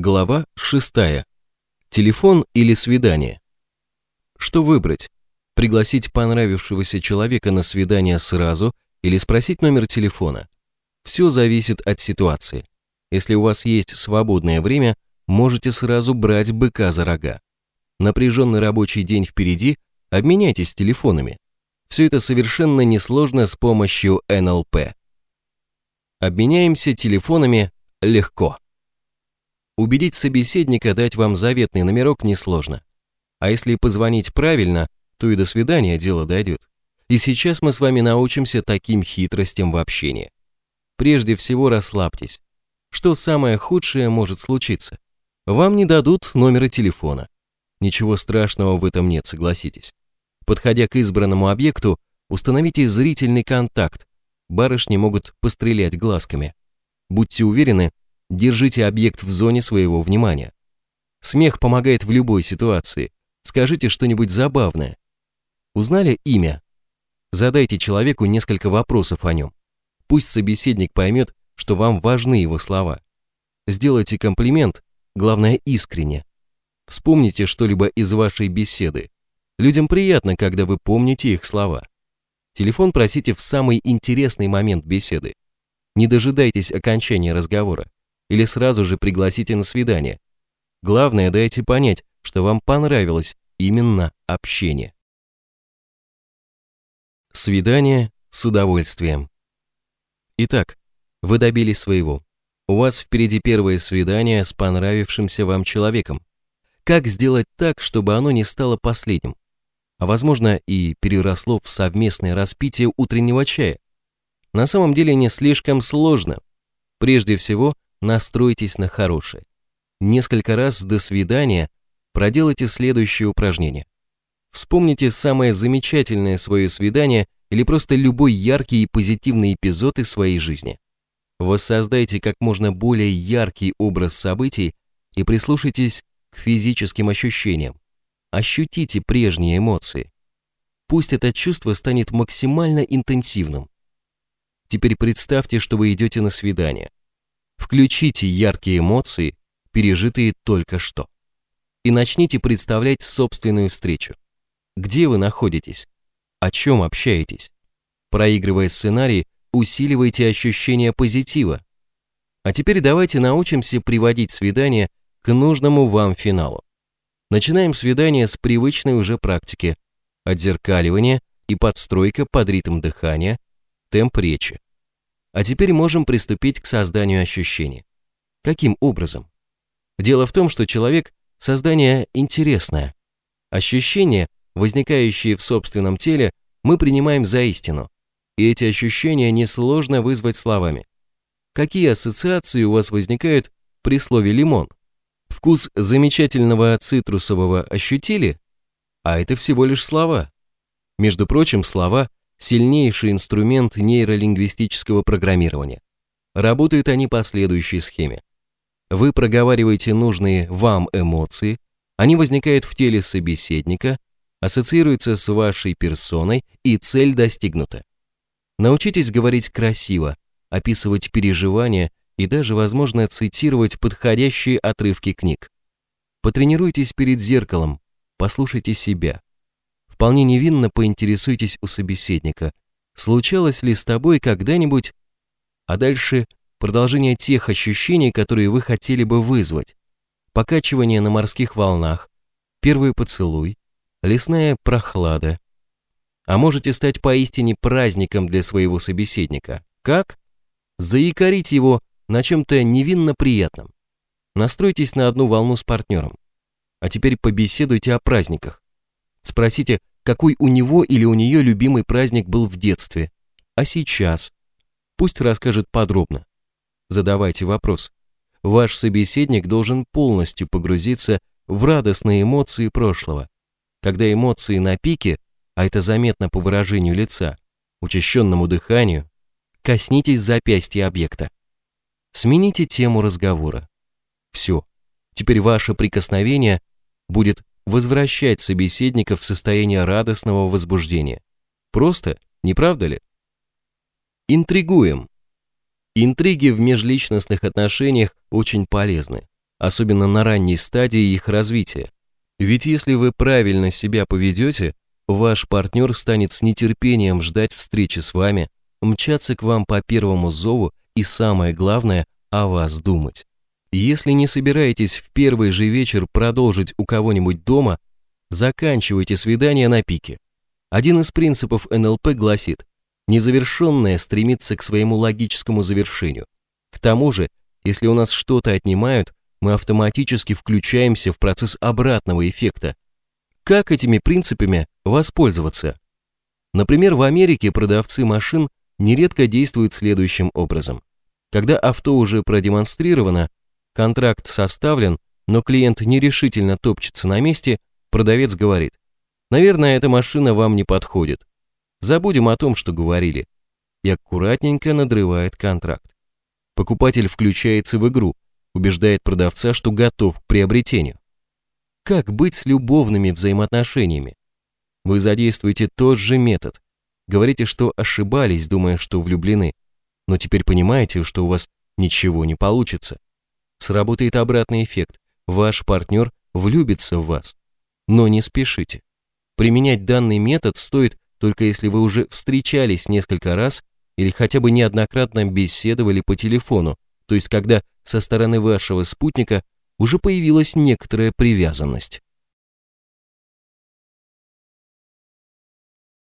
Глава 6. Телефон или свидание? Что выбрать? Пригласить понравившегося человека на свидание сразу или спросить номер телефона? Все зависит от ситуации. Если у вас есть свободное время, можете сразу брать быка за рога. Напряженный рабочий день впереди, обменяйтесь телефонами. Все это совершенно несложно с помощью НЛП. Обменяемся телефонами легко. Убедить собеседника дать вам заветный номерок несложно. А если позвонить правильно, то и до свидания дело дойдет. И сейчас мы с вами научимся таким хитростям в общении. Прежде всего расслабьтесь. Что самое худшее может случиться? Вам не дадут номера телефона. Ничего страшного в этом нет, согласитесь. Подходя к избранному объекту, установите зрительный контакт. Барышни могут пострелять глазками. Будьте уверены, Держите объект в зоне своего внимания. Смех помогает в любой ситуации. Скажите что-нибудь забавное. Узнали имя? Задайте человеку несколько вопросов о нем. Пусть собеседник поймет, что вам важны его слова. Сделайте комплимент, главное искренне. Вспомните что-либо из вашей беседы. Людям приятно, когда вы помните их слова. Телефон просите в самый интересный момент беседы. Не дожидайтесь окончания разговора или сразу же пригласите на свидание. Главное, дайте понять, что вам понравилось именно общение. Свидание с удовольствием. Итак, вы добились своего. У вас впереди первое свидание с понравившимся вам человеком. Как сделать так, чтобы оно не стало последним? А возможно и переросло в совместное распитие утреннего чая. На самом деле не слишком сложно. Прежде всего, настройтесь на хорошее. Несколько раз до свидания проделайте следующее упражнение. Вспомните самое замечательное свое свидание или просто любой яркий и позитивный эпизод из своей жизни. Воссоздайте как можно более яркий образ событий и прислушайтесь к физическим ощущениям. Ощутите прежние эмоции. Пусть это чувство станет максимально интенсивным. Теперь представьте, что вы идете на свидание. Включите яркие эмоции, пережитые только что. И начните представлять собственную встречу. Где вы находитесь? О чем общаетесь? Проигрывая сценарий, усиливайте ощущение позитива. А теперь давайте научимся приводить свидание к нужному вам финалу. Начинаем свидание с привычной уже практики. Отзеркаливание и подстройка под ритм дыхания, темп речи. А теперь можем приступить к созданию ощущений. Каким образом? Дело в том, что человек – создание интересное. Ощущения, возникающие в собственном теле, мы принимаем за истину. И эти ощущения несложно вызвать словами. Какие ассоциации у вас возникают при слове «лимон»? Вкус замечательного цитрусового ощутили? А это всего лишь слова. Между прочим, слова сильнейший инструмент нейролингвистического программирования. Работают они по следующей схеме. Вы проговариваете нужные вам эмоции, они возникают в теле собеседника, ассоциируются с вашей персоной и цель достигнута. Научитесь говорить красиво, описывать переживания и даже, возможно, цитировать подходящие отрывки книг. Потренируйтесь перед зеркалом, послушайте себя. Вполне невинно поинтересуйтесь у собеседника, случалось ли с тобой когда-нибудь, а дальше продолжение тех ощущений, которые вы хотели бы вызвать. Покачивание на морских волнах, первый поцелуй, лесная прохлада. А можете стать поистине праздником для своего собеседника. Как? Заикарить его на чем-то невинно приятном. Настройтесь на одну волну с партнером. А теперь побеседуйте о праздниках. Спросите, какой у него или у нее любимый праздник был в детстве, а сейчас. Пусть расскажет подробно. Задавайте вопрос. Ваш собеседник должен полностью погрузиться в радостные эмоции прошлого. Когда эмоции на пике, а это заметно по выражению лица, учащенному дыханию, коснитесь запястья объекта. Смените тему разговора. Все. Теперь ваше прикосновение будет возвращать собеседника в состояние радостного возбуждения. Просто, не правда ли? Интригуем. Интриги в межличностных отношениях очень полезны. особенно на ранней стадии их развития. Ведь если вы правильно себя поведете, ваш партнер станет с нетерпением ждать встречи с вами, мчаться к вам по первому зову и самое главное, о вас думать. Если не собираетесь в первый же вечер продолжить у кого-нибудь дома, заканчивайте свидание на пике. Один из принципов НЛП гласит, незавершенное стремится к своему логическому завершению. К тому же, если у нас что-то отнимают, мы автоматически включаемся в процесс обратного эффекта. Как этими принципами воспользоваться? Например, в Америке продавцы машин нередко действуют следующим образом. Когда авто уже продемонстрировано, контракт составлен, но клиент нерешительно топчется на месте, продавец говорит, «Наверное, эта машина вам не подходит. Забудем о том, что говорили». И аккуратненько надрывает контракт. Покупатель включается в игру, убеждает продавца, что готов к приобретению. Как быть с любовными взаимоотношениями? Вы задействуете тот же метод. Говорите, что ошибались, думая, что влюблены, но теперь понимаете, что у вас ничего не получится. Сработает обратный эффект. Ваш партнер влюбится в вас. Но не спешите. Применять данный метод стоит только если вы уже встречались несколько раз или хотя бы неоднократно беседовали по телефону, то есть когда со стороны вашего спутника уже появилась некоторая привязанность.